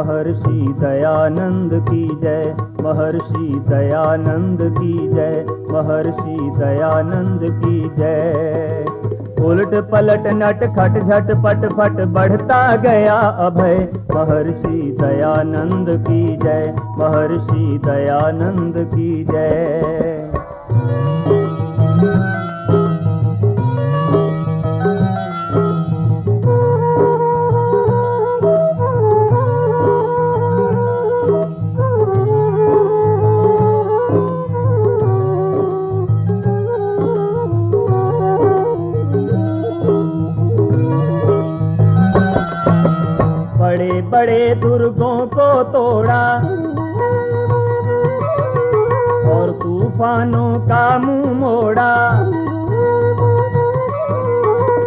महर्षि दयानंद की जय। महर्षि दयानंद की जय। महर्षि दयानंद की जय। उलट पलट नट खट झट पट फट बढ़ता गया अभय। महर्षि दयानंद की जय। महर्षि दयानंद की जय। बड़े दुर्गों को तोड़ा और तूफानों का मुँह मोड़ा।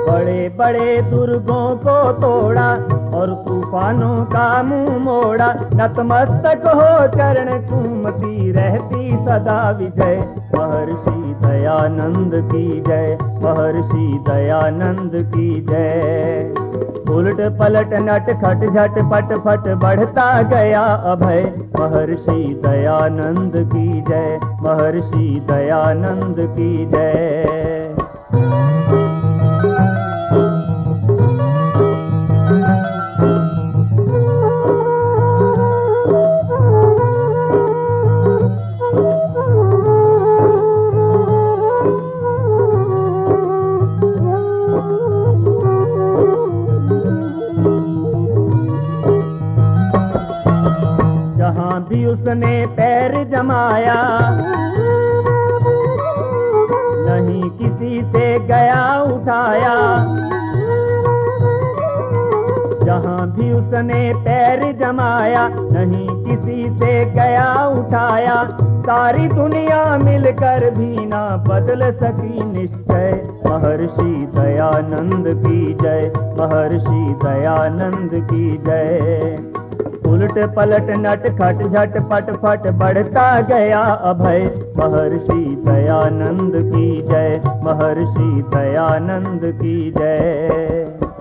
बड़े बड़े दुर्गों को तोड़ा और तूफानों का मुँह मोड़ा, नतमस्तक हो चरण चूमती रहती सदा विजय। महर्षि दयानंद की जय, महर्षि दयानंद की जय। उलट पलट नट खट झट पट फट बढ़ता गया अभय। महर्षि दयानंद की जय, महर्षि दयानंद की जय। उसने पैर जमाया। नहीं किसी से गया उठाया। जहाँ भी उसने पैर जमाया, नहीं किसी से गया उठाया। सारी दुनिया मिलकर भी ना बदल सकी निश्चय। महर्षि दयानंद की जय, महर्षि दयानंद की जय। उलट पलट, नट खट झट, पट फट बढ़ता गया अभय। महर्षि दयानंद की जय, महर्षि दयानंद की जय।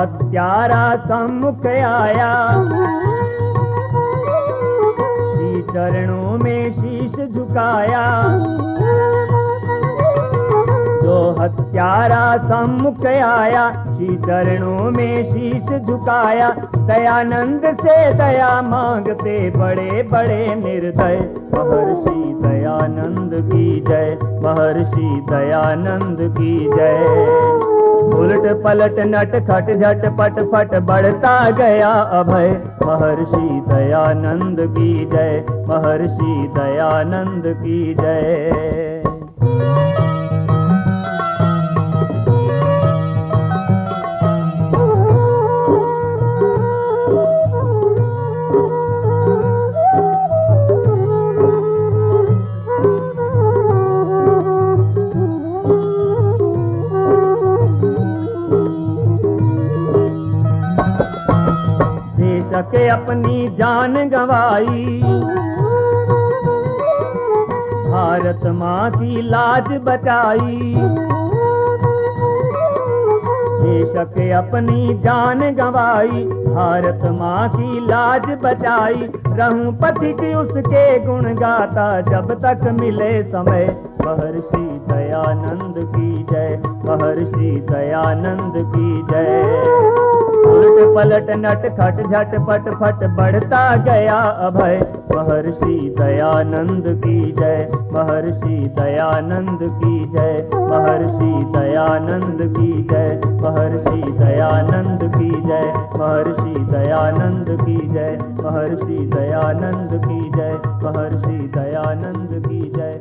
हत्यारा सम्मुख आया। श्री चरणों में शीश झुकाया। जो हत्यारा सम्मुख आया श्री चरणों में शीश झुकाया। दयानंद से दया मांगते बड़े बड़े निर्दय। महर्षि दयानंद की जय, महर्षि दयानंद की जय। पलट नट खट झट, पट फट बढ़ता गया अभय। महर्षि दयानंद की जय, महर्षि दयानंद की जय। बेशक अपनी जान गवाई। भारत माँ की लाज बचाई। के अपनी जान गवाई। भारत माँ की लाज बचाई। रहूँ पथिक उसके गुण गाता, जब तक मिले समय। महर्षि दयानंद की जय, महर्षि दयानंद की जय। उलट पलट नट खट झट पट फट बढ़ता गया अभय। महर्षि दयानंद की जय, महर्षि दयानंद की जय, महर्षि दयानंद की जय, महर्षि दयानंद की जय, महर्षि दयानंद की जय, महर्षि दयानंद की जय, महर्षि दयानंद की जय